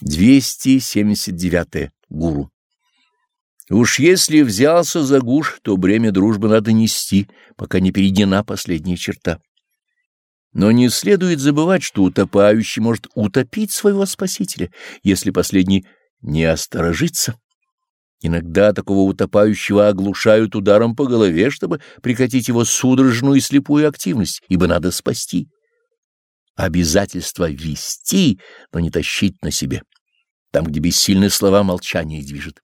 279. Гуру. Уж если взялся за гуш, то бремя дружбы надо нести, пока не перейдена последняя черта. Но не следует забывать, что утопающий может утопить своего спасителя, если последний не осторожится. Иногда такого утопающего оглушают ударом по голове, чтобы прекратить его судорожную и слепую активность, ибо надо спасти. Обязательство вести, но не тащить на себе. Там, где бессильные слова, молчание движет.